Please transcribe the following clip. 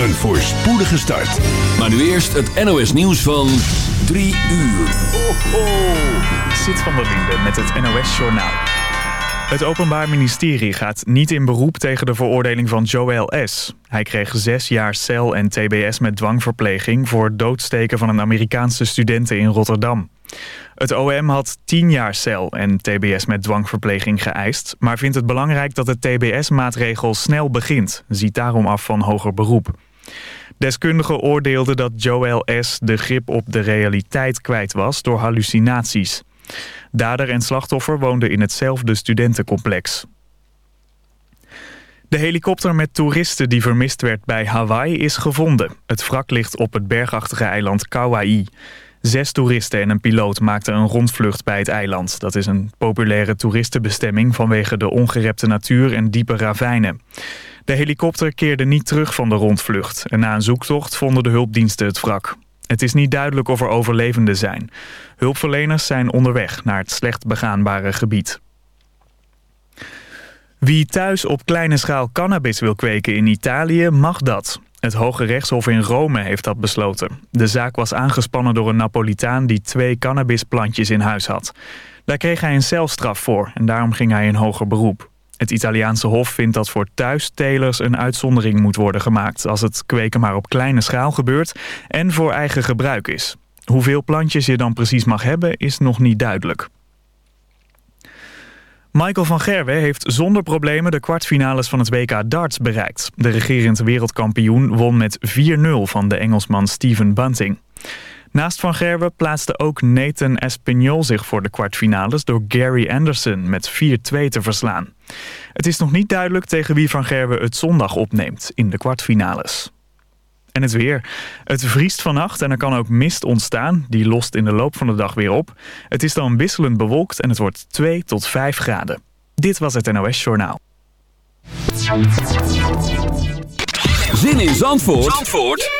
Een voorspoedige start. Maar nu eerst het NOS nieuws van 3 uur. Ho. Zit van der Linde met het NOS Journaal. Het Openbaar Ministerie gaat niet in beroep tegen de veroordeling van Joel S. Hij kreeg zes jaar cel en tbs met dwangverpleging... voor doodsteken van een Amerikaanse studenten in Rotterdam. Het OM had 10 jaar cel en tbs met dwangverpleging geëist... maar vindt het belangrijk dat de tbs-maatregel snel begint. Ziet daarom af van hoger beroep. Deskundigen oordeelden dat Joel S. de grip op de realiteit kwijt was door hallucinaties. Dader en slachtoffer woonden in hetzelfde studentencomplex. De helikopter met toeristen die vermist werd bij Hawaii is gevonden. Het wrak ligt op het bergachtige eiland Kauai. Zes toeristen en een piloot maakten een rondvlucht bij het eiland. Dat is een populaire toeristenbestemming vanwege de ongerepte natuur en diepe ravijnen. De helikopter keerde niet terug van de rondvlucht. En na een zoektocht vonden de hulpdiensten het wrak. Het is niet duidelijk of er overlevenden zijn. Hulpverleners zijn onderweg naar het slecht begaanbare gebied. Wie thuis op kleine schaal cannabis wil kweken in Italië, mag dat. Het Hoge Rechtshof in Rome heeft dat besloten. De zaak was aangespannen door een Napolitaan die twee cannabisplantjes in huis had. Daar kreeg hij een celstraf voor en daarom ging hij in hoger beroep. Het Italiaanse hof vindt dat voor thuistelers een uitzondering moet worden gemaakt... als het kweken maar op kleine schaal gebeurt en voor eigen gebruik is. Hoeveel plantjes je dan precies mag hebben is nog niet duidelijk. Michael van Gerwen heeft zonder problemen de kwartfinales van het WK darts bereikt. De regerend wereldkampioen won met 4-0 van de Engelsman Steven Bunting. Naast Van Gerwen plaatste ook Nathan Espinol zich voor de kwartfinales... door Gary Anderson met 4-2 te verslaan. Het is nog niet duidelijk tegen wie Van Gerwen het zondag opneemt in de kwartfinales. En het weer. Het vriest vannacht en er kan ook mist ontstaan. Die lost in de loop van de dag weer op. Het is dan wisselend bewolkt en het wordt 2 tot 5 graden. Dit was het NOS Journaal. Zin in Zandvoort, Zandvoort